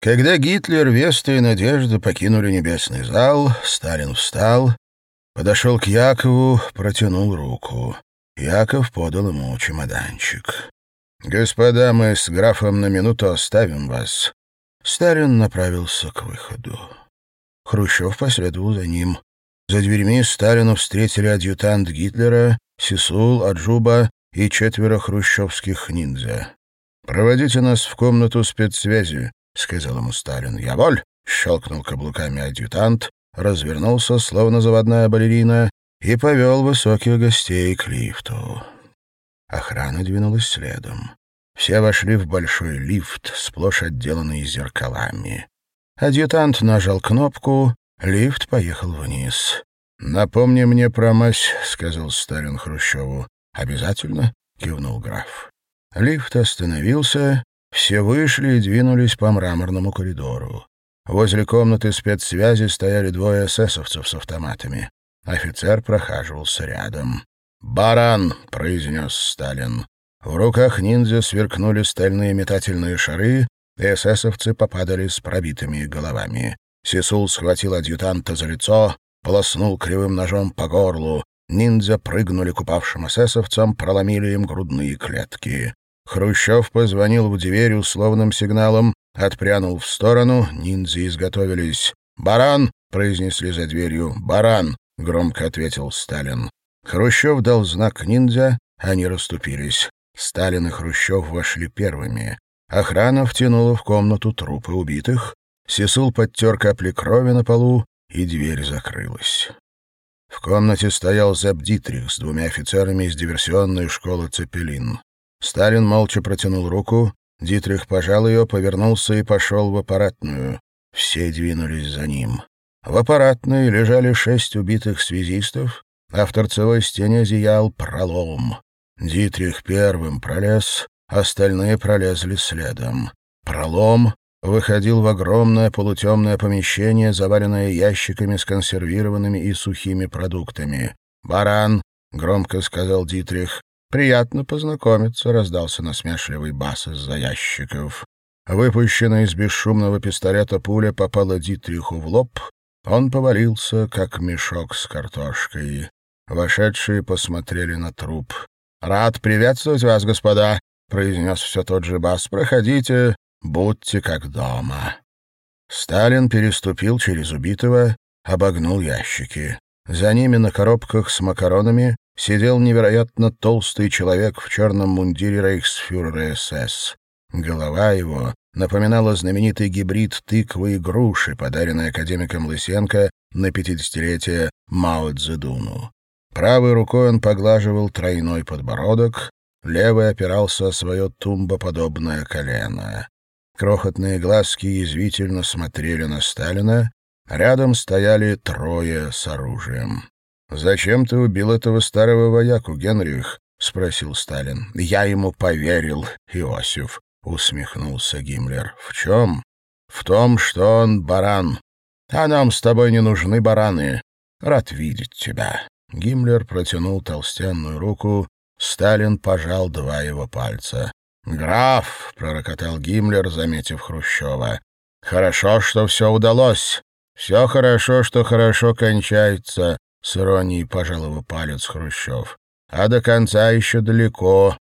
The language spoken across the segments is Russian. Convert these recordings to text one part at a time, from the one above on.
Когда Гитлер, Веста и Надежда покинули небесный зал, Сталин встал, подошел к Якову, протянул руку. Яков подал ему чемоданчик. «Господа, мы с графом на минуту оставим вас». Сталин направился к выходу. Хрущев последовал за ним. За дверьми Сталину встретили адъютант Гитлера, Сисул, Аджуба и четверо хрущевских ниндзя. «Проводите нас в комнату спецсвязи», — сказал ему Сталин. «Я воль!» — щелкнул каблуками адъютант, развернулся, словно заводная балерина, и повел высоких гостей к лифту. Охрана двинулась следом. Все вошли в большой лифт, сплошь отделанный зеркалами. Адъютант нажал кнопку, лифт поехал вниз. «Напомни мне про мазь», — сказал Сталин Хрущеву. «Обязательно?» — кивнул граф. Лифт остановился, все вышли и двинулись по мраморному коридору. Возле комнаты спецсвязи стояли двое эсэсовцев с автоматами. Офицер прохаживался рядом. «Баран!» — произнес Сталин. В руках ниндзя сверкнули стальные метательные шары, и эсэсовцы попадали с пробитыми головами. Сисул схватил адъютанта за лицо, полоснул кривым ножом по горлу. Ниндзя прыгнули к упавшим эсэсовцам, проломили им грудные клетки. Хрущев позвонил в дверь условным сигналом, отпрянул в сторону, ниндзя изготовились. «Баран!» — произнесли за дверью. «Баран!» — громко ответил Сталин. Хрущев дал знак ниндзя, они расступились. Сталин и Хрущев вошли первыми. Охрана втянула в комнату трупы убитых. Сисул подтер капли крови на полу, и дверь закрылась. В комнате стоял Зеб Дитрих с двумя офицерами из диверсионной школы «Цепелин». Сталин молча протянул руку, Дитрих пожал ее, повернулся и пошел в аппаратную. Все двинулись за ним. В аппаратной лежали шесть убитых связистов, а в торцевой стене зиял пролом. Дитрих первым пролез, остальные пролезли следом. Пролом выходил в огромное полутемное помещение, заваленное ящиками с консервированными и сухими продуктами. «Баран!» — громко сказал Дитрих. «Приятно познакомиться», — раздался насмешливый бас из-за ящиков. Выпущенная из бесшумного пистолета пуля попала Дитриху в лоб, он повалился, как мешок с картошкой. Вошедшие посмотрели на труп. «Рад приветствовать вас, господа», — произнес все тот же бас. «Проходите, будьте как дома». Сталин переступил через убитого, обогнул ящики. За ними на коробках с макаронами сидел невероятно толстый человек в черном мундире рейхсфюрера СС. Голова его напоминала знаменитый гибрид тыквы и груши, подаренный академиком Лысенко на пятидесятилетие Мао Цзэдуну. Правой рукой он поглаживал тройной подбородок, левый опирался о свое тумбоподобное колено. Крохотные глазки язвительно смотрели на Сталина, рядом стояли трое с оружием. «Зачем ты убил этого старого вояку, Генрих?» — спросил Сталин. «Я ему поверил, Иосиф», — усмехнулся Гиммлер. «В чем?» «В том, что он баран. А нам с тобой не нужны бараны. Рад видеть тебя». Гиммлер протянул толстенную руку, Сталин пожал два его пальца. «Граф!» — пророкотал Гиммлер, заметив Хрущева. «Хорошо, что все удалось. Все хорошо, что хорошо кончается», — с иронией пожал его палец Хрущев. «А до конца еще далеко».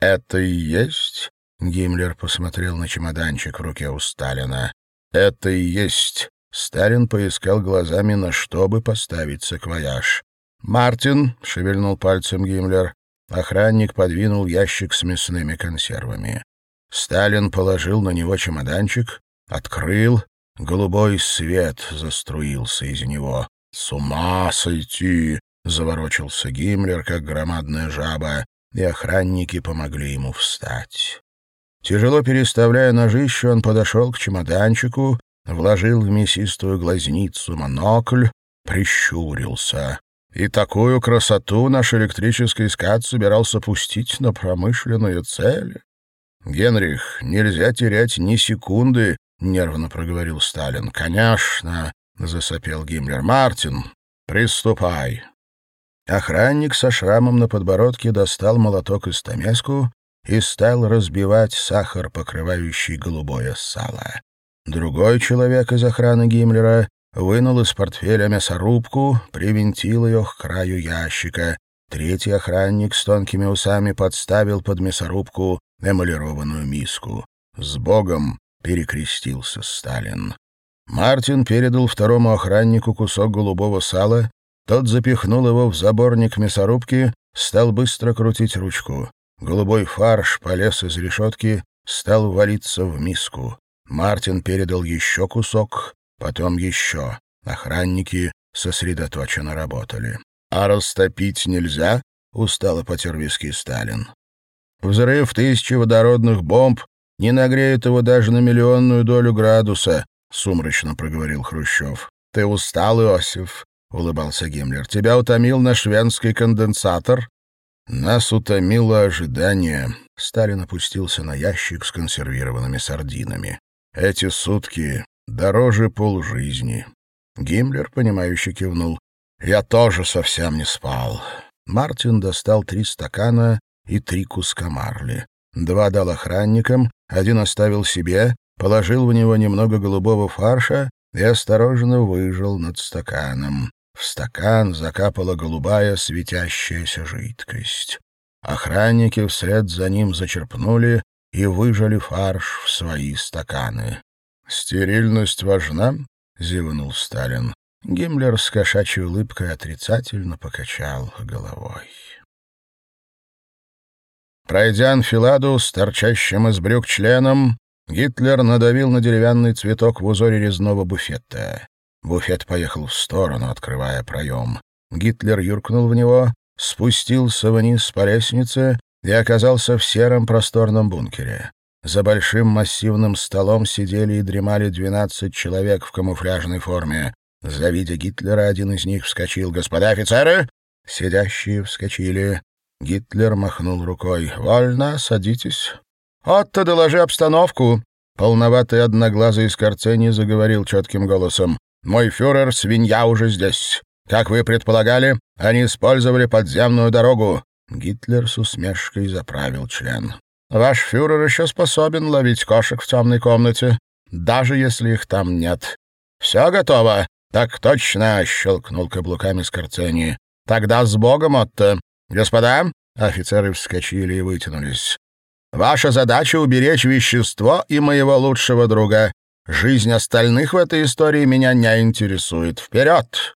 «Это и есть?» Гиммлер посмотрел на чемоданчик в руке у Сталина. «Это и есть». Сталин поискал глазами, на что бы поставить саквояж. «Мартин!» — шевельнул пальцем Гиммлер. Охранник подвинул ящик с мясными консервами. Сталин положил на него чемоданчик, открыл. Голубой свет заструился из него. «С ума сойти!» — заворочился Гиммлер, как громадная жаба, и охранники помогли ему встать. Тяжело переставляя ножище, он подошел к чемоданчику, вложил в мясистую глазницу монокль, прищурился. И такую красоту наш электрический скат собирался пустить на промышленные цели. «Генрих, нельзя терять ни секунды», — нервно проговорил Сталин. «Конечно», — засопел Гиммлер. «Мартин, приступай». Охранник со шрамом на подбородке достал молоток и стамеску и стал разбивать сахар, покрывающий голубое сало. Другой человек из охраны Гиммлера вынул из портфеля мясорубку, привинтил ее к краю ящика. Третий охранник с тонкими усами подставил под мясорубку эмалированную миску. «С Богом!» — перекрестился Сталин. Мартин передал второму охраннику кусок голубого сала, тот запихнул его в заборник мясорубки, стал быстро крутить ручку. Голубой фарш полез из решетки, стал валиться в миску. Мартин передал еще кусок, потом еще. Охранники сосредоточенно работали. «А растопить нельзя?» — устало потер виски Сталин. «Взрыв тысячи водородных бомб не нагреет его даже на миллионную долю градуса», — сумрачно проговорил Хрущев. «Ты устал, Иосиф?» — улыбался Гиммлер. «Тебя утомил наш венский конденсатор?» «Нас утомило ожидание». Сталин опустился на ящик с консервированными сардинами. «Эти сутки дороже полжизни». Гиммлер, понимающе кивнул. Я тоже совсем не спал. Мартин достал три стакана и три куска марли. Два дал охранникам, один оставил себе, положил в него немного голубого фарша и осторожно выжил над стаканом. В стакан закапала голубая светящаяся жидкость. Охранники вслед за ним зачерпнули и выжали фарш в свои стаканы. «Стерильность важна?» — зевнул Сталин. Гиммлер с кошачьей улыбкой отрицательно покачал головой. Пройдя анфиладу с торчащим из брюк членом, Гитлер надавил на деревянный цветок в узоре резного буфета. Буфет поехал в сторону, открывая проем. Гитлер юркнул в него, спустился вниз по лестнице и оказался в сером просторном бункере. За большим массивным столом сидели и дремали двенадцать человек в камуфляжной форме. Завидя Гитлера, один из них вскочил. «Господа офицеры!» Сидящие вскочили. Гитлер махнул рукой. «Вольно, садитесь». «Отто, доложи обстановку!» Полноватый одноглазый из Корцени заговорил четким голосом. «Мой фюрер, свинья уже здесь. Как вы предполагали, они использовали подземную дорогу». Гитлер с усмешкой заправил член. «Ваш фюрер еще способен ловить кошек в темной комнате, даже если их там нет. Все готово?» «Так точно!» — щелкнул каблуками Скорцени. «Тогда с Богом, Отто! Господа!» — офицеры вскочили и вытянулись. «Ваша задача — уберечь вещество и моего лучшего друга. Жизнь остальных в этой истории меня не интересует. Вперед!»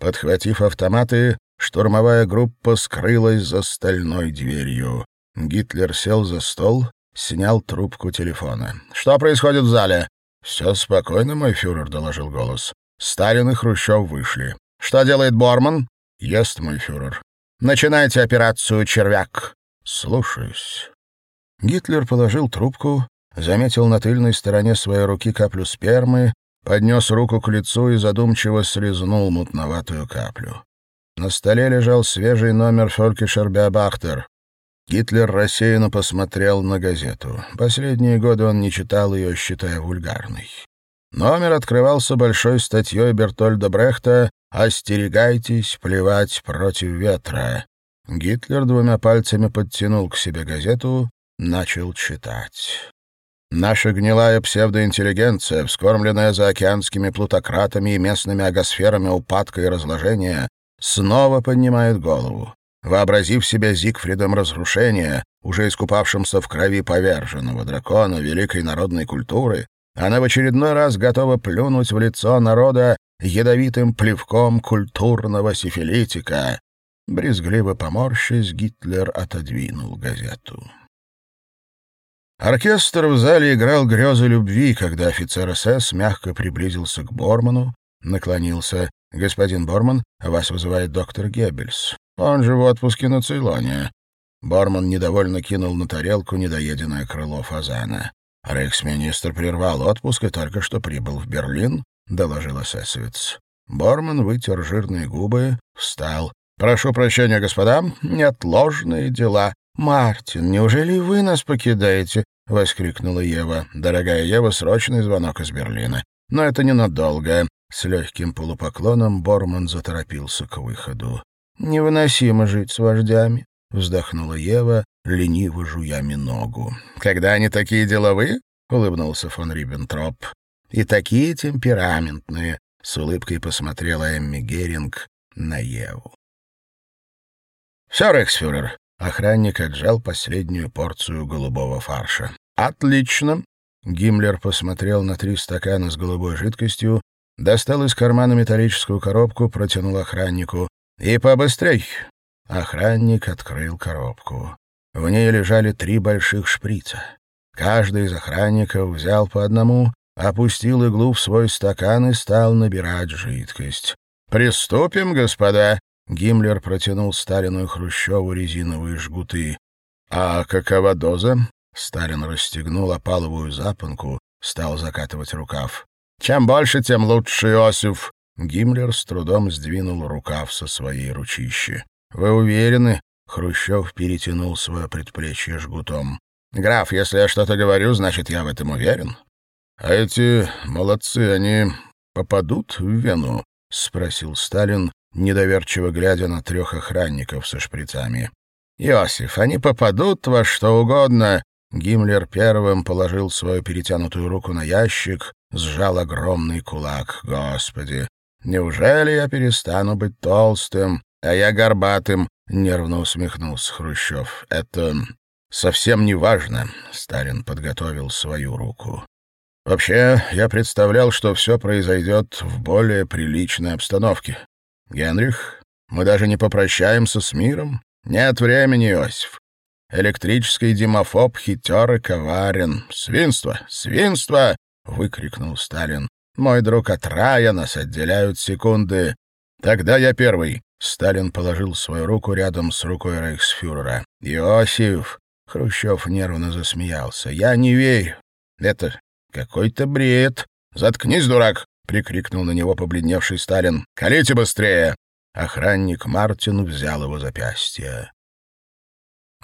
Подхватив автоматы, штурмовая группа скрылась за стальной дверью. Гитлер сел за стол, снял трубку телефона. «Что происходит в зале?» «Все спокойно, мой фюрер», — доложил голос. Сталин и Хрущев вышли. «Что делает Борман?» «Ест, мой фюрер». «Начинайте операцию «Червяк». «Слушаюсь». Гитлер положил трубку, заметил на тыльной стороне своей руки каплю спермы, поднес руку к лицу и задумчиво слезнул мутноватую каплю. На столе лежал свежий номер «Фолькишер Беобахтер». Гитлер рассеянно посмотрел на газету. Последние годы он не читал ее, считая вульгарной. Номер открывался большой статьей Бертольда Брехта «Остерегайтесь плевать против ветра». Гитлер двумя пальцами подтянул к себе газету, начал читать. Наша гнилая псевдоинтеллигенция, вскормленная заокеанскими плутократами и местными агосферами упадка и разложения, снова поднимает голову. Вообразив себя Зигфридом разрушения, уже искупавшимся в крови поверженного дракона великой народной культуры, она в очередной раз готова плюнуть в лицо народа ядовитым плевком культурного сифилитика. Брезгливо поморщись, Гитлер отодвинул газету. Оркестр в зале играл грезы любви, когда офицер СС мягко приблизился к Борману, наклонился. «Господин Борман, вас вызывает доктор Геббельс. Он же в отпуске на Цейлоне». Борман недовольно кинул на тарелку недоеденное крыло фазана. Рейхсминистр прервал отпуск и только что прибыл в Берлин, — доложил эсэсовец. Борман вытер жирные губы, встал. «Прошу прощения, господа, неотложные дела. Мартин, неужели вы нас покидаете?» — воскликнула Ева. «Дорогая Ева, срочный звонок из Берлина. Но это ненадолго». С легким полупоклоном Борман заторопился к выходу. «Невыносимо жить с вождями», — вздохнула Ева, лениво жуя ногу. «Когда они такие деловые?» — улыбнулся фон Риббентроп. И такие темпераментные, — с улыбкой посмотрела Эмми Геринг на Еву. «Все, Рексфюрер!» — охранник отжал последнюю порцию голубого фарша. «Отлично!» — Гиммлер посмотрел на три стакана с голубой жидкостью, достал из кармана металлическую коробку, протянул охраннику. «И побыстрей!» Охранник открыл коробку. В ней лежали три больших шприца. Каждый из охранников взял по одному, опустил иглу в свой стакан и стал набирать жидкость. «Приступим, господа!» Гиммлер протянул Сталину и Хрущеву резиновые жгуты. «А какова доза?» Сталин расстегнул опаловую запонку, стал закатывать рукав. «Чем больше, тем лучше, Иосиф!» Гиммлер с трудом сдвинул рукав со своей ручищи. «Вы уверены?» — Хрущев перетянул свое предплечье жгутом. «Граф, если я что-то говорю, значит, я в этом уверен». «А эти молодцы, они попадут в Вену?» — спросил Сталин, недоверчиво глядя на трех охранников со шприцами. «Иосиф, они попадут во что угодно!» Гиммлер первым положил свою перетянутую руку на ящик, сжал огромный кулак. «Господи! Неужели я перестану быть толстым, а я горбатым?» — нервно усмехнулся Хрущев. «Это совсем не важно», — Сталин подготовил свою руку. «Вообще, я представлял, что все произойдет в более приличной обстановке. Генрих, мы даже не попрощаемся с миром. Нет времени, Иосиф. Электрический димофоб хитер и коварен. Свинство! Свинство! — выкрикнул Сталин. Мой друг от рая нас отделяют секунды. Тогда я первый. Сталин положил свою руку рядом с рукой рейхсфюрера. «Иосиф!» — Хрущев нервно засмеялся. «Я не верю. Это какой-то бред. Заткнись, дурак! — прикрикнул на него побледневший Сталин. «Колите быстрее!» Охранник Мартин взял его запястье.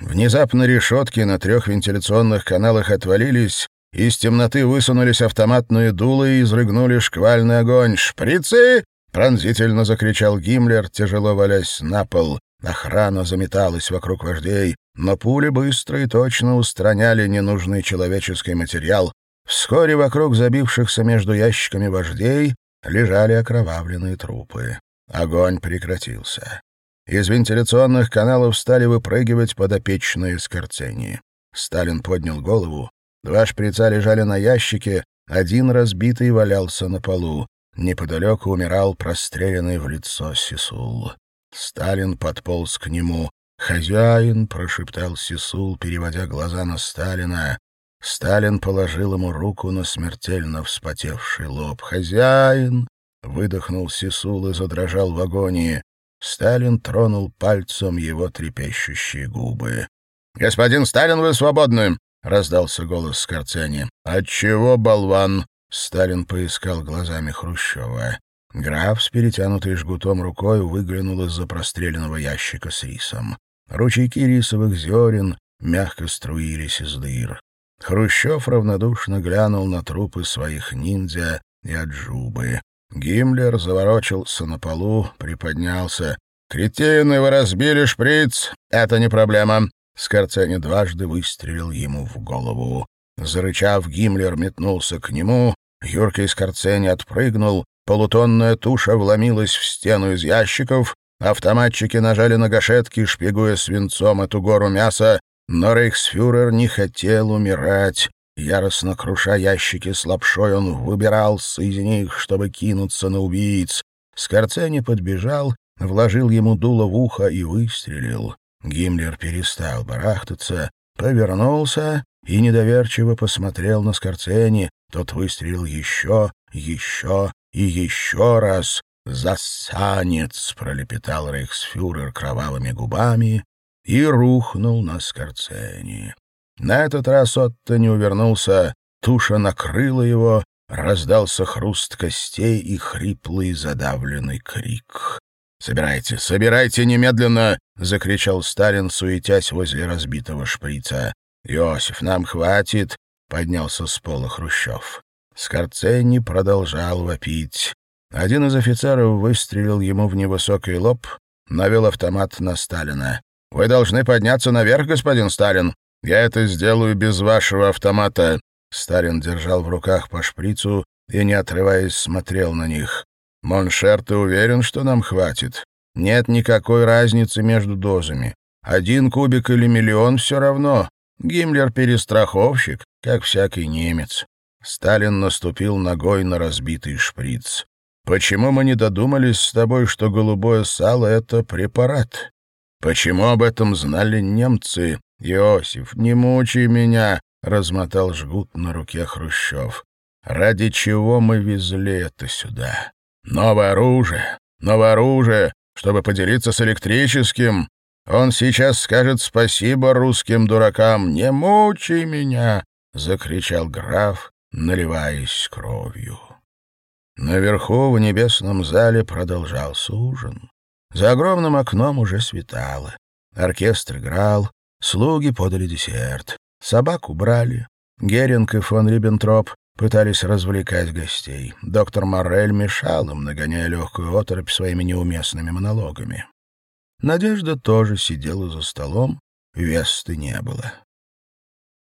Внезапно решетки на трех вентиляционных каналах отвалились, из темноты высунулись автоматные дулы и изрыгнули шквальный огонь. «Шприцы!» — пронзительно закричал Гиммлер, тяжело валясь на пол. Охрана заметалась вокруг вождей, но пули быстро и точно устраняли ненужный человеческий материал, Вскоре вокруг забившихся между ящиками вождей лежали окровавленные трупы. Огонь прекратился. Из вентиляционных каналов стали выпрыгивать подопечные скорцени. Сталин поднял голову. Два шприца лежали на ящике, один разбитый валялся на полу. Неподалеку умирал простреленный в лицо Сисул. Сталин подполз к нему. «Хозяин!» — прошептал Сисул, переводя глаза на Сталина. Сталин положил ему руку на смертельно вспотевший лоб. «Хозяин!» — выдохнул Сисул и задрожал в агонии. Сталин тронул пальцем его трепещущие губы. «Господин Сталин, вы свободны!» — раздался голос Скорцени. «Отчего, болван?» — Сталин поискал глазами Хрущева. Граф с перетянутой жгутом рукой выглянул из-за простреленного ящика с рисом. Ручейки рисовых зерен мягко струились из дыр. Хрущев равнодушно глянул на трупы своих ниндзя и аджубы. Гиммлер заворочился на полу, приподнялся. «Кретины, вы разбили шприц! Это не проблема!» Скорцени дважды выстрелил ему в голову. Зарычав, Гиммлер метнулся к нему. Юркий Скорцени отпрыгнул. Полутонная туша вломилась в стену из ящиков. Автоматчики нажали на гашетки, шпигуя свинцом эту гору мяса. Но рейхсфюрер не хотел умирать. Яростно круша ящики с лапшой, он выбирался из них, чтобы кинуться на убийц. Скорцени подбежал, вложил ему дуло в ухо и выстрелил. Гиммлер перестал барахтаться, повернулся и недоверчиво посмотрел на Скорцени. Тот выстрелил еще, еще и еще раз. «Засанец!» — пролепетал рейхсфюрер кровавыми губами и рухнул на скорцени. На этот раз Отто не увернулся, туша накрыла его, раздался хруст костей и хриплый задавленный крик. «Собирайте, собирайте немедленно!» — закричал Сталин, суетясь возле разбитого шприца. «Иосиф, нам хватит!» — поднялся с пола Хрущев. Скорцени продолжал вопить. Один из офицеров выстрелил ему в невысокий лоб, навел автомат на Сталина. Вы должны подняться наверх, господин Сталин. Я это сделаю без вашего автомата». Сталин держал в руках по шприцу и, не отрываясь, смотрел на них. «Mon cher, ты уверен, что нам хватит? Нет никакой разницы между дозами. Один кубик или миллион все равно. Гиммлер — перестраховщик, как всякий немец». Сталин наступил ногой на разбитый шприц. «Почему мы не додумались с тобой, что голубое сало — это препарат? Почему об этом знали немцы? Иосиф, не мучай меня!» — размотал жгут на руке Хрущев. «Ради чего мы везли это сюда? Новое оружие! Новое оружие! Чтобы поделиться с электрическим! Он сейчас скажет спасибо русским дуракам! Не мучай меня!» — закричал граф, наливаясь кровью. Наверху в небесном зале продолжался ужин. За огромным окном уже светало. Оркестр играл, слуги подали десерт. Собак убрали. Геринг и фон Риббентроп пытались развлекать гостей. Доктор Моррель мешал им, нагоняя легкую оторопь своими неуместными монологами. Надежда тоже сидела за столом, Весты не было.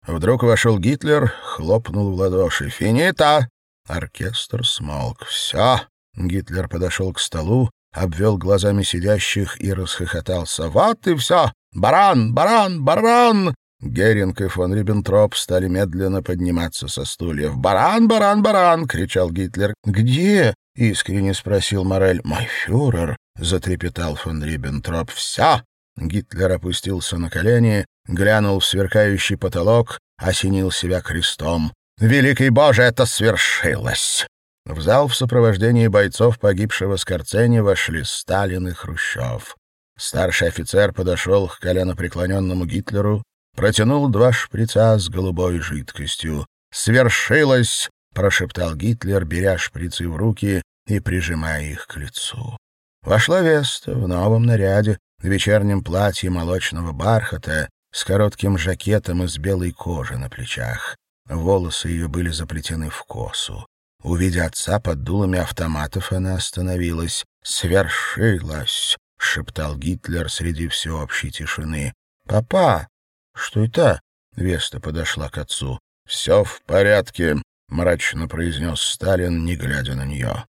Вдруг вошел Гитлер, хлопнул в ладоши. «Финита!» Оркестр смолк. «Все!» Гитлер подошел к столу, обвел глазами сидящих и расхохотался. «Вот и все! Баран! Баран! Баран!» Геринг и фон Риббентроп стали медленно подниматься со стульев. «Баран, баран, баран!» — кричал Гитлер. «Где?» — искренне спросил Морель. «Мой фюрер!» — затрепетал фон Риббентроп. «Все!» Гитлер опустился на колени, глянул в сверкающий потолок, осенил себя крестом. «Великий Боже, это свершилось!» В зал в сопровождении бойцов погибшего Скорцени вошли Сталин и Хрущев. Старший офицер подошел к коленопреклоненному Гитлеру, протянул два шприца с голубой жидкостью. «Свершилось!» — прошептал Гитлер, беря шприцы в руки и прижимая их к лицу. Вошла Веста в новом наряде, в вечернем платье молочного бархата, с коротким жакетом из белой кожи на плечах. Волосы ее были заплетены в косу. Увидя отца под дулами автоматов, она остановилась. «Свершилось!» — шептал Гитлер среди всеобщей тишины. «Папа!» «Что это?» — Веста подошла к отцу. «Все в порядке», — мрачно произнес Сталин, не глядя на нее.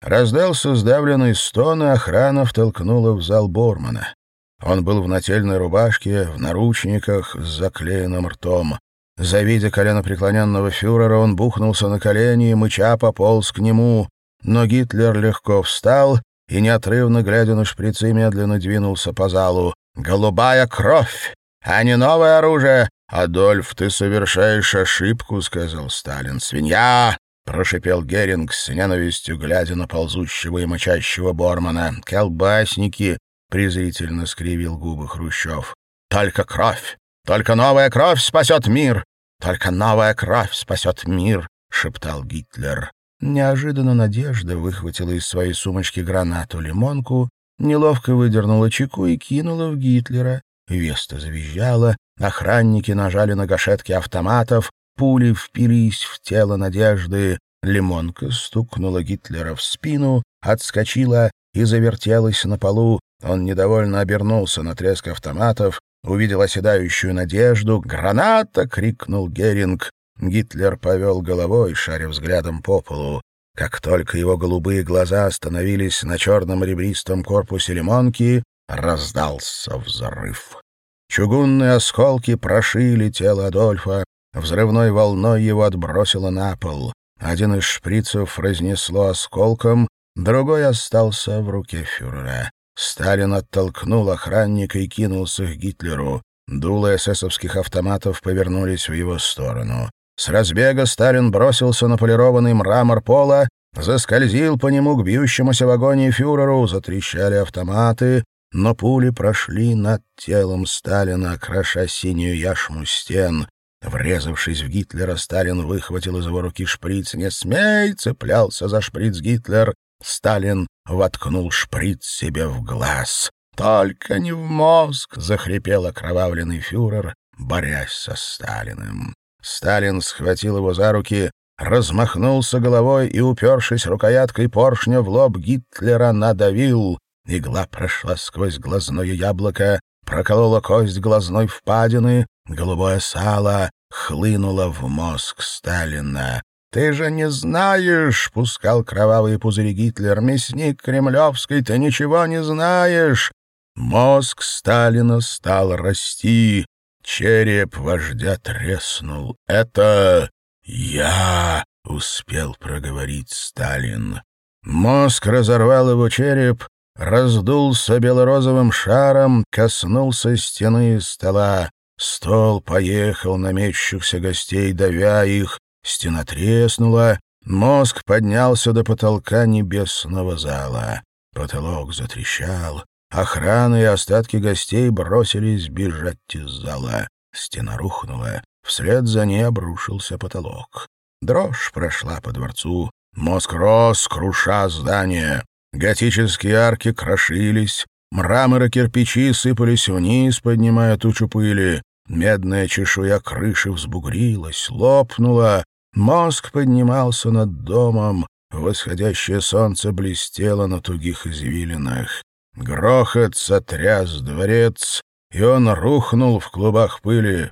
Раздался сдавленный стон, и охрана втолкнула в зал Бормана. Он был в нательной рубашке, в наручниках, с заклеенным ртом. Завидя коленопреклоненного фюрера, он бухнулся на колени и, мыча, пополз к нему. Но Гитлер легко встал и, неотрывно глядя на шприцы, медленно двинулся по залу. «Голубая кровь! а не новое оружие. «Адольф, ты совершаешь ошибку», — сказал Сталин. «Свинья!» — прошипел Геринг с ненавистью, глядя на ползущего и мочащего Бормана. «Колбасники!» — презрительно скривил губы Хрущев. «Только кровь! Только новая кровь спасет мир! Только новая кровь спасет мир!» — шептал Гитлер. Неожиданно Надежда выхватила из своей сумочки гранату-лимонку, неловко выдернула чеку и кинула в Гитлера. Веста завизжала, охранники нажали на гашетки автоматов, пули впились в тело Надежды. Лимонка стукнула Гитлера в спину, отскочила и завертелась на полу. Он недовольно обернулся на треск автоматов, увидел оседающую Надежду. «Граната!» — крикнул Геринг. Гитлер повел головой, шаря взглядом по полу. Как только его голубые глаза остановились на черном ребристом корпусе лимонки, раздался взрыв. Чугунные осколки прошили тело Адольфа, взрывной волной его отбросило на пол. Один из шприцев разнесло осколком, другой остался в руке фюрера. Сталин оттолкнул охранника и кинулся к Гитлеру. Дулы эсэсовских автоматов повернулись в его сторону. С разбега Сталин бросился на полированный мрамор пола, заскользил по нему к бьющемуся в агонии фюреру, затрещали автоматы, но пули прошли над телом Сталина, кроша синюю яшму стен. Врезавшись в Гитлера, Сталин выхватил из его руки шприц. «Не смей!» — цеплялся за шприц Гитлер. Сталин воткнул шприц себе в глаз. «Только не в мозг!» — захрипел окровавленный фюрер, борясь со Сталиным. Сталин схватил его за руки, размахнулся головой и, упершись рукояткой поршня в лоб Гитлера, надавил. Игла прошла сквозь глазное яблоко, проколола кость глазной впадины, голубое сало хлынуло в мозг Сталина. «Ты же не знаешь!» — пускал кровавые пузыри Гитлер. «Мясник кремлевский, ты ничего не знаешь!» Мозг Сталина стал расти. Череп вождя треснул. «Это я!» — успел проговорить Сталин. Мозг разорвал его череп, раздулся белорозовым шаром, коснулся стены стола. Стол поехал на мечущихся гостей, давя их. Стена треснула. Мозг поднялся до потолка небесного зала. Потолок затрещал. Охрана и остатки гостей бросились бежать из зала. Стена рухнула. Вслед за ней обрушился потолок. Дрожь прошла по дворцу. Мозг рос, круша здание. Готические арки крошились. Мрамор и кирпичи сыпались вниз, поднимая тучу пыли. Медная чешуя крыши взбугрилась, лопнула. Мозг поднимался над домом. Восходящее солнце блестело на тугих извилинах. Грохот сотряс дворец, и он рухнул в клубах пыли.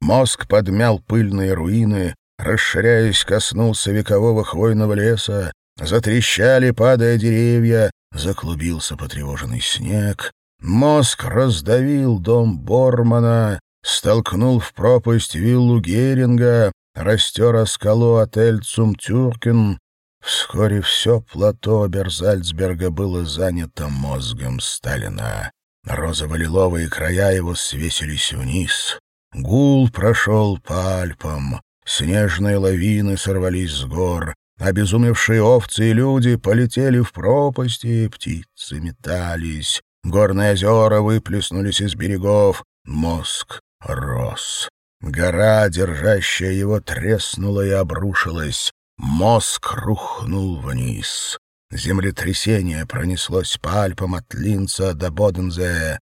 Мозг подмял пыльные руины, расширяясь, коснулся векового хвойного леса, затрещали, падая деревья, заклубился потревоженный снег. Мозг раздавил дом Бормана, столкнул в пропасть виллу Геринга, растер о скалу отель Цумтюркен. Вскоре все плато Берзальцберга было занято мозгом Сталина. Розово-лиловые края его свесились вниз. Гул прошел по Альпам. Снежные лавины сорвались с гор. Обезумевшие овцы и люди полетели в пропасти, птицы метались. Горные озера выплеснулись из берегов. Мозг рос. Гора, держащая его, треснула и обрушилась. Мозг рухнул вниз. Землетрясение пронеслось по Альпам от Линца до Бодензе.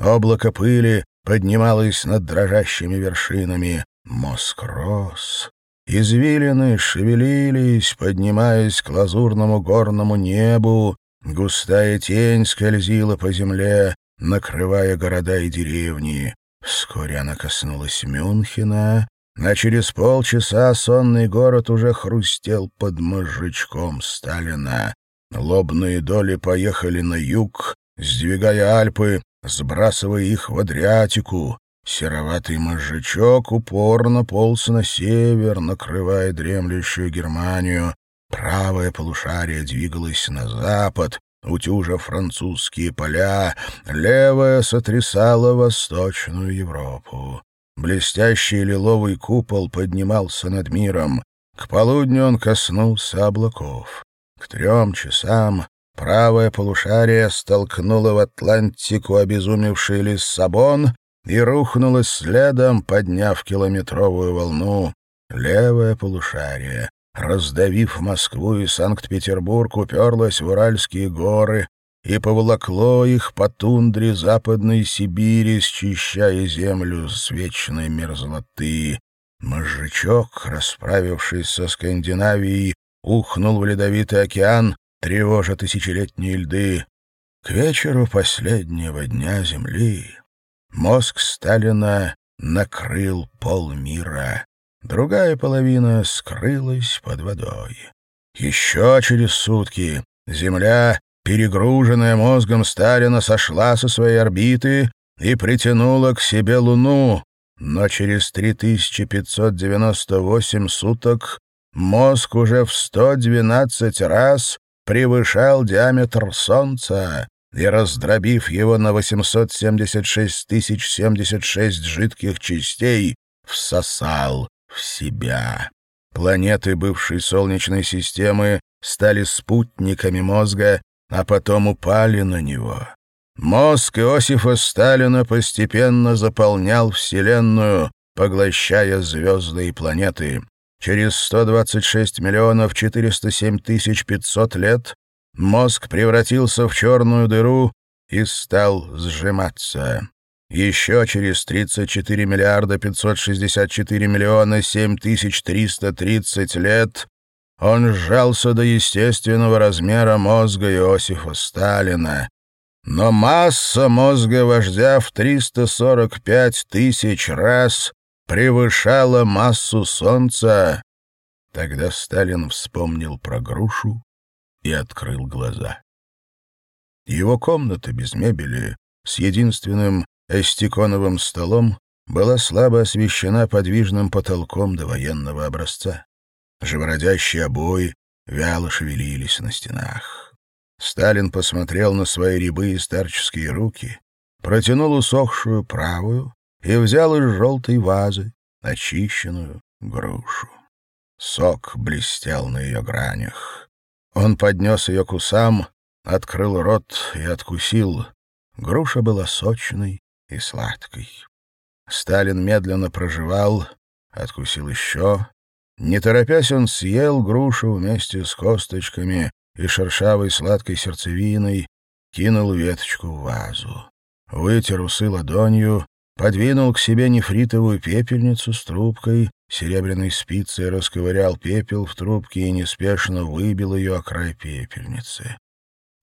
Облако пыли поднималось над дрожащими вершинами. Мозг рос. Извилины шевелились, поднимаясь к лазурному горному небу. Густая тень скользила по земле, накрывая города и деревни. Вскоре она коснулась Мюнхена, а через полчаса сонный город уже хрустел под мозжечком Сталина. Лобные доли поехали на юг, сдвигая Альпы, сбрасывая их в Адриатику. Сероватый мозжечок упорно полз на север, накрывая дремлющую Германию. Правое полушарие двигалось на запад, утюжа французские поля, левая сотрясала Восточную Европу. Блестящий лиловый купол поднимался над миром. К полудню он коснулся облаков. К трем часам правое полушарие столкнуло в Атлантику обезумевший Лиссабон и рухнуло следом, подняв километровую волну. Левое полушарие раздавив Москву и Санкт-Петербург, уперлась в Уральские горы и поволокло их по тундре Западной Сибири, счищая землю с вечной мерзлоты. Мозжечок, расправившись со Скандинавией, ухнул в ледовитый океан, тревожа тысячелетние льды. К вечеру последнего дня Земли мозг Сталина накрыл полмира. Другая половина скрылась под водой. Еще через сутки Земля, перегруженная мозгом Сталина, сошла со своей орбиты и притянула к себе Луну, но через 3598 суток мозг уже в 112 раз превышал диаметр Солнца и, раздробив его на 876 076 жидких частей, всосал в себя. Планеты бывшей Солнечной системы стали спутниками мозга, а потом упали на него. Мозг Иосифа Сталина постепенно заполнял Вселенную, поглощая звезды и планеты. Через 126 миллионов 407 тысяч 500 лет мозг превратился в черную дыру и стал сжиматься. Еще через 34 миллиарда 564 миллиона 7330 лет он сжался до естественного размера мозга Иосифа Сталина. Но масса мозга вождя в 345 тысяч раз превышала массу Солнца. Тогда Сталин вспомнил про грушу и открыл глаза. Его комната без мебели, с единственным эстиконовым столом, была слабо освещена подвижным потолком до военного образца. Живородящие обои вяло шевелились на стенах. Сталин посмотрел на свои рябые старческие руки, протянул усохшую правую и взял из желтой вазы очищенную грушу. Сок блестел на ее гранях. Он поднес ее к усам, открыл рот и откусил. Груша была сочной и сладкой. Сталин медленно проживал, откусил еще. Не торопясь, он съел грушу вместе с косточками и шершавой сладкой сердцевиной, кинул веточку в вазу. Вытер усы ладонью, подвинул к себе нефритовую пепельницу с трубкой, серебряной спицей расковырял пепел в трубке и неспешно выбил ее о край пепельницы.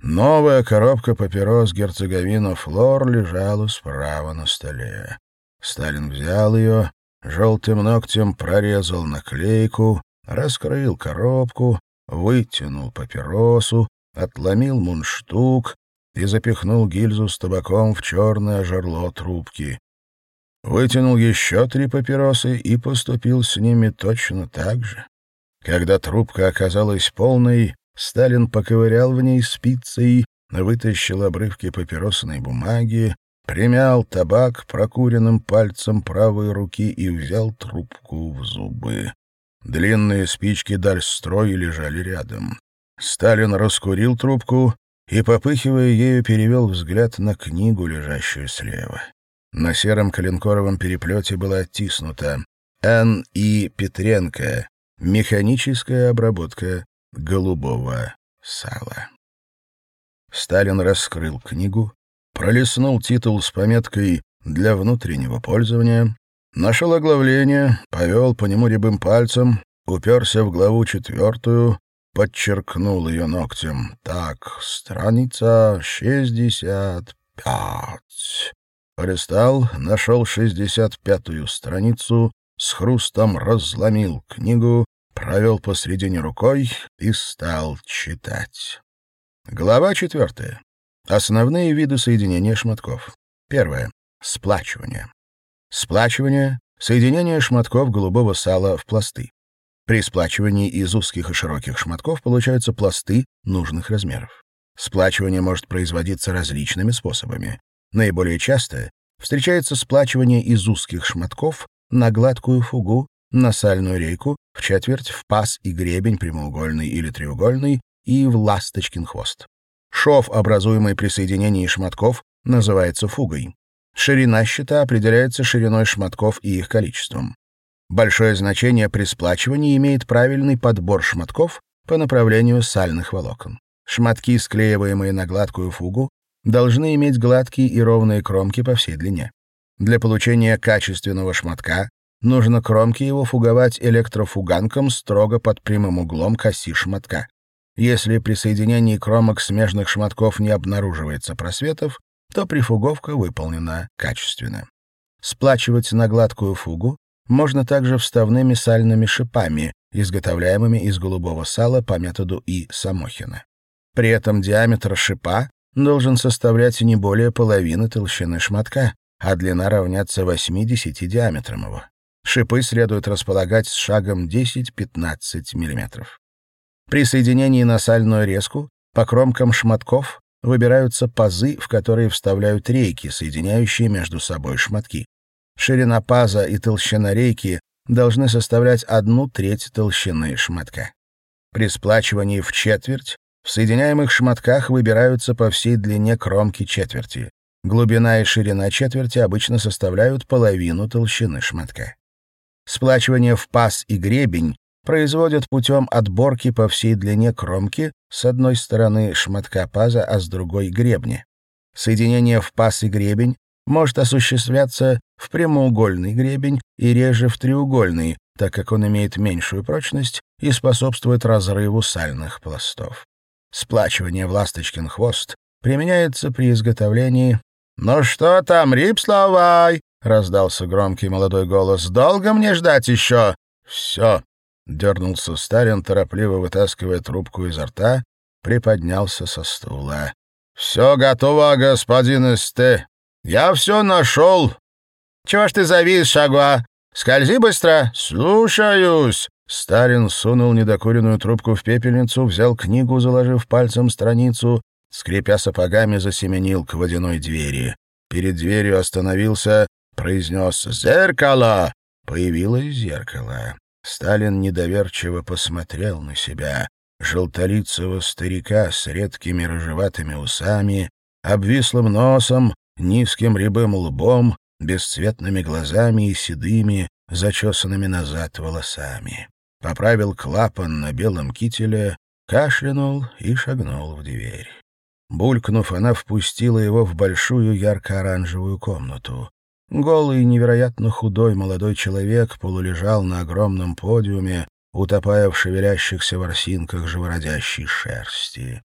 Новая коробка папирос герцоговина «Флор» лежала справа на столе. Сталин взял ее, желтым ногтем прорезал наклейку, раскрыл коробку, вытянул папиросу, отломил мундштук и запихнул гильзу с табаком в черное жерло трубки. Вытянул еще три папиросы и поступил с ними точно так же. Когда трубка оказалась полной, Сталин поковырял в ней спицей, вытащил обрывки папиросной бумаги, примял табак прокуренным пальцем правой руки и взял трубку в зубы. Длинные спички дальстрой лежали рядом. Сталин раскурил трубку и, попыхивая ею, перевел взгляд на книгу, лежащую слева. На сером коленкоровом переплете была оттиснута «Н. И. Петренко. Механическая обработка голубого сала». Сталин раскрыл книгу, пролистнул титул с пометкой «Для внутреннего пользования», нашел оглавление, повел по нему рябым пальцем, уперся в главу четвертую, подчеркнул ее ногтем. «Так, страница шестьдесят пять». Полистал, нашел шестьдесят пятую страницу, с хрустом разломил книгу, провел посредине рукой и стал читать. Глава четвертая. Основные виды соединения шматков. Первое. Сплачивание. Сплачивание — соединение шматков голубого сала в пласты. При сплачивании из узких и широких шматков получаются пласты нужных размеров. Сплачивание может производиться различными способами. Наиболее часто встречается сплачивание из узких шматков на гладкую фугу, на сальную рейку, в четверть, в паз и гребень прямоугольный или треугольный и в ласточкин хвост. Шов, образуемый при соединении шматков, называется фугой. Ширина щита определяется шириной шматков и их количеством. Большое значение при сплачивании имеет правильный подбор шматков по направлению сальных волокон. Шматки, склеиваемые на гладкую фугу, должны иметь гладкие и ровные кромки по всей длине. Для получения качественного шматка нужно кромки его фуговать электрофуганком строго под прямым углом к оси шматка. Если при соединении кромок смежных шматков не обнаруживается просветов, то прифуговка выполнена качественно. Сплачивать на гладкую фугу можно также вставными сальными шипами, изготовляемыми из голубого сала по методу И. Самохина. При этом диаметр шипа должен составлять не более половины толщины шматка, а длина равняться 80 диаметрам его. Шипы следует располагать с шагом 10-15 мм. При соединении на сальную резку по кромкам шматков выбираются пазы, в которые вставляют рейки, соединяющие между собой шматки. Ширина паза и толщина рейки должны составлять одну треть толщины шматка. При сплачивании в четверть в соединяемых шматках выбираются по всей длине кромки четверти. Глубина и ширина четверти обычно составляют половину толщины шматка. Сплачивание в паз и гребень производят путем отборки по всей длине кромки с одной стороны шматка паза, а с другой — гребня. Соединение в паз и гребень может осуществляться в прямоугольный гребень и реже в треугольный, так как он имеет меньшую прочность и способствует разрыву сальных пластов. Сплачивание в ласточкин хвост применяется при изготовлении «Ну что там, Рипславай?» — раздался громкий молодой голос. «Долго мне ждать еще?» «Все», — дернулся Сталин, торопливо вытаскивая трубку изо рта, приподнялся со стула. «Все готово, господин СТ. Я все нашел». «Чего ж ты завис, Шагуа? Скользи быстро. Слушаюсь». Сталин сунул недокуренную трубку в пепельницу, взял книгу, заложив пальцем страницу, скрипя сапогами, засеменил к водяной двери. Перед дверью остановился, произнес «Зеркало!» Появилось зеркало. Сталин недоверчиво посмотрел на себя. Желтолицего старика с редкими рыжеватыми усами, обвислым носом, низким рябым лбом, бесцветными глазами и седыми, зачесанными назад волосами. Поправил клапан на белом кителе, кашлянул и шагнул в дверь. Булькнув, она впустила его в большую ярко-оранжевую комнату. Голый и невероятно худой молодой человек полулежал на огромном подиуме, утопая в шевелящихся ворсинках живородящей шерсти.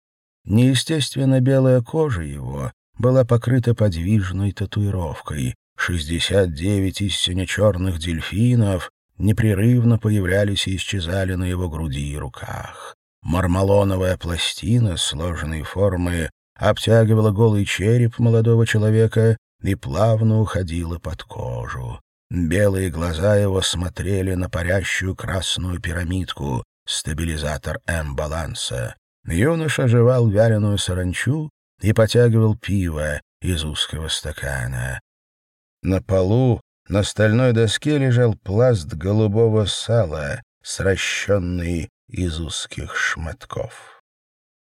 Неестественно белая кожа его была покрыта подвижной татуировкой. Шестьдесят девять истинно черных дельфинов непрерывно появлялись и исчезали на его груди и руках. Мармалоновая пластина сложенной формы обтягивала голый череп молодого человека и плавно уходила под кожу. Белые глаза его смотрели на парящую красную пирамидку, стабилизатор М-баланса. Юноша жевал вяленую саранчу и потягивал пиво из узкого стакана. На полу на стальной доске лежал пласт голубого сала, сращенный из узких шматков.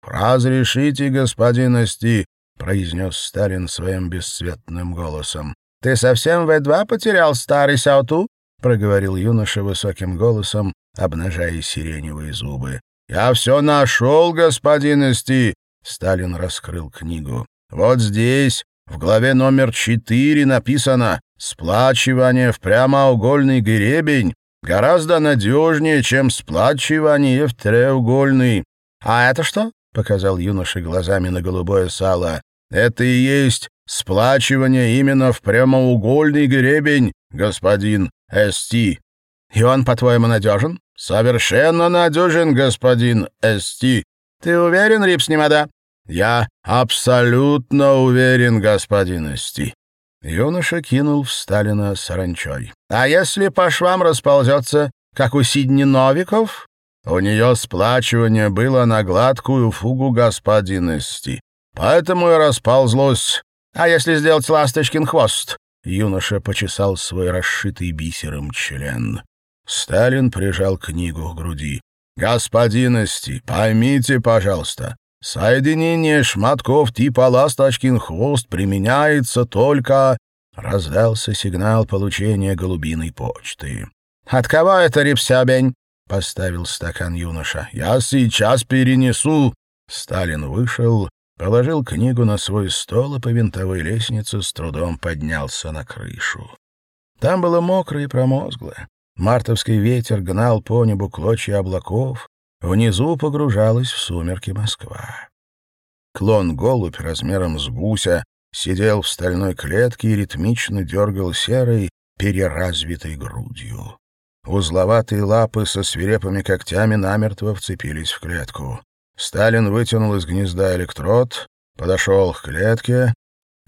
«Разрешите, господин Асти», — произнес Сталин своим бесцветным голосом. «Ты совсем В-2 потерял, старый Сауту?» — проговорил юноша высоким голосом, обнажая сиреневые зубы. «Я все нашел, господин Исти!» Сталин раскрыл книгу. «Вот здесь, в главе номер четыре написано «Сплачивание в прямоугольный гребень гораздо надежнее, чем сплачивание в треугольный». «А это что?» — показал юноша глазами на голубое сало. «Это и есть сплачивание именно в прямоугольный гребень, господин Эсти». «И он, по-твоему, надежен?» «Совершенно надежен, господин Эсти». «Ты уверен, Рипс Немада?» «Я абсолютно уверен, господин Эсти». Юноша кинул в Сталина саранчой. «А если по швам расползется, как у Сидни Новиков?» У нее сплачивание было на гладкую фугу господин Эсти. Поэтому и расползлось. А если сделать ласточкин хвост? Юноша почесал свой расшитый бисером член. Сталин прижал книгу к груди. «Господин Эсти, поймите, пожалуйста, соединение шматков типа «Ласточкин хвост» применяется только...» Раздался сигнал получения голубиной почты. «От кого это, Рипсябень?» — поставил стакан юноша. «Я сейчас перенесу». Сталин вышел, положил книгу на свой стол и по винтовой лестнице с трудом поднялся на крышу. Там было мокро и промозгло. Мартовский ветер гнал по небу клочья облаков, внизу погружалась в сумерки Москва. Клон-голубь размером с гуся сидел в стальной клетке и ритмично дергал серой, переразвитой грудью. Узловатые лапы со свирепыми когтями намертво вцепились в клетку. Сталин вытянул из гнезда электрод, подошел к клетке,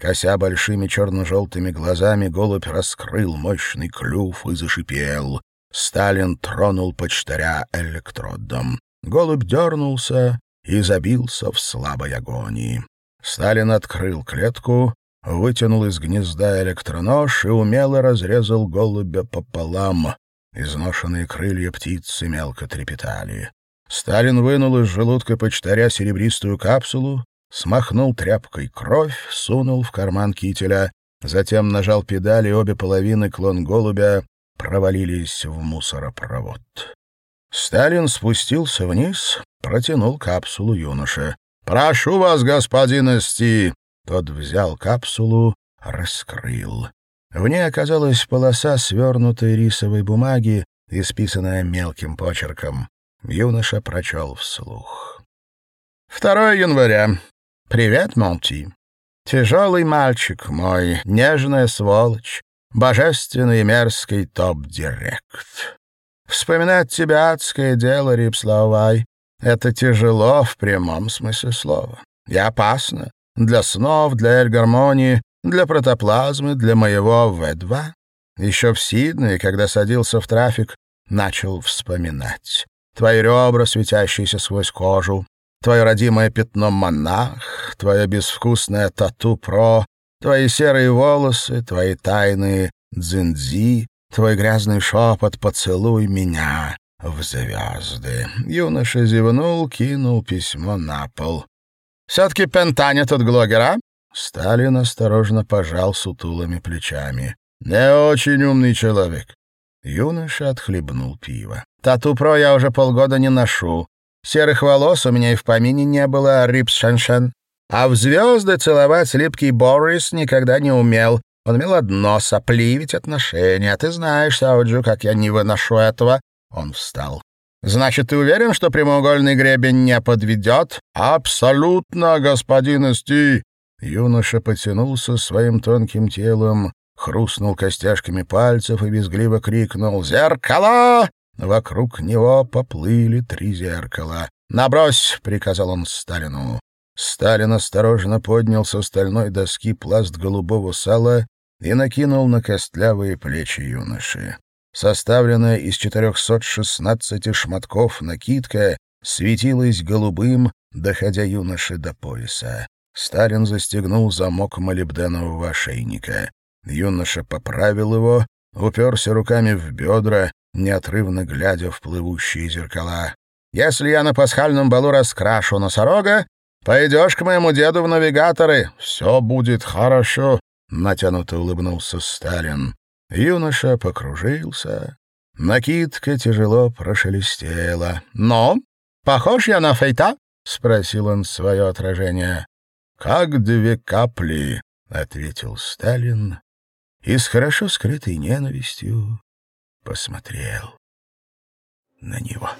Кося большими черно-желтыми глазами, голубь раскрыл мощный клюв и зашипел. Сталин тронул почтаря электродом. Голубь дернулся и забился в слабой агонии. Сталин открыл клетку, вытянул из гнезда электронож и умело разрезал голубя пополам. Изношенные крылья птицы мелко трепетали. Сталин вынул из желудка почтаря серебристую капсулу, смахнул тряпкой кровь, сунул в карман кителя, затем нажал педали, обе половины клон голубя провалились в мусоропровод. Сталин спустился вниз, протянул капсулу юноше. «Прошу вас, господин Эсти!» Тот взял капсулу, раскрыл. В ней оказалась полоса свернутой рисовой бумаги, исписанная мелким почерком. Юноша прочел вслух. «2 января. «Привет, Монти. Тяжелый мальчик мой, нежная сволочь, божественный и мерзкий топ-директ. Вспоминать тебя адское дело, Рипславай. Это тяжело в прямом смысле слова. И опасно. Для снов, для эль-гармонии, для протоплазмы, для моего В2. Еще в Сиднее, когда садился в трафик, начал вспоминать. Твои ребра, светящиеся сквозь кожу, твое родимое пятно монах, твое безвкусное тату-про, твои серые волосы, твои тайные дзиндзи, твой грязный шепот «Поцелуй меня» в звезды. Юноша зевнул, кинул письмо на пол. «Все-таки Пентаня тут глогер, а?» Сталин осторожно пожал сутулыми плечами. «Не очень умный человек». Юноша отхлебнул пиво. «Тату-про я уже полгода не ношу. Серых волос у меня и в помине не было, рипс-шан-шан. А в звезды целовать липкий Борис никогда не умел. Он имел одно — сопливить отношения. Ты знаешь, Сауджу, как я не выношу этого. Он встал. «Значит, ты уверен, что прямоугольный гребень не подведет?» «Абсолютно, господин Исти!» Юноша потянулся своим тонким телом, хрустнул костяшками пальцев и безгливо крикнул «Зеркало!» Вокруг него поплыли три зеркала. «Набрось!» — приказал он Сталину. Сталин осторожно поднял со стальной доски пласт голубого сала и накинул на костлявые плечи юноши. Составленная из 416 шматков накидка светилась голубым, доходя юноши до пояса. Сталин застегнул замок молибденового ошейника. Юноша поправил его, уперся руками в бедра, неотрывно глядя в плывущие зеркала. «Если я на пасхальном балу раскрашу носорога, пойдешь к моему деду в навигаторы. Все будет хорошо», — натянуто улыбнулся Сталин. Юноша покружился. Накидка тяжело прошелестела. «Но? Похож я на Фейта?» — спросил он свое отражение. «Как две капли», — ответил Сталин и с хорошо скрытой ненавистью посмотрел на него.